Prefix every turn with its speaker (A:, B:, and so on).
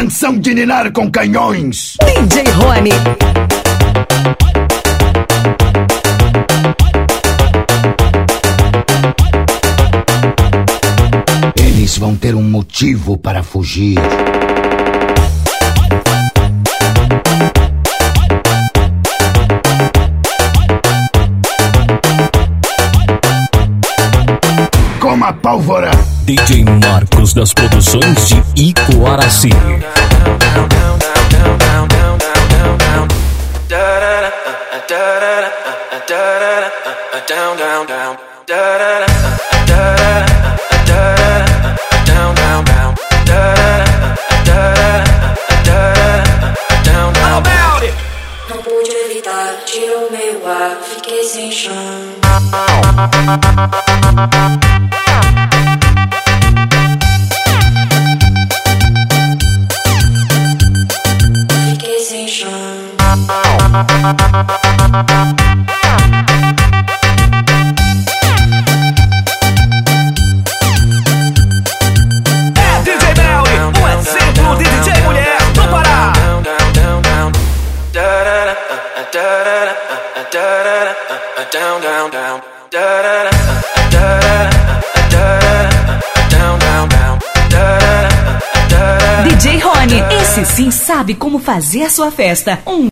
A: canção de ninar com canhões.
B: DJ Rony.
A: Eles vão ter um motivo para fugir. Como a pólvora.
C: DJ Marcos das produções de Icoaraci.
D: Não pude evitar, tirou meu ar, fiquei sem chão. Chão.
E: É DJ Melly, um exemplo de DJ mulher
B: sim sabe como fazer a sua festa. Um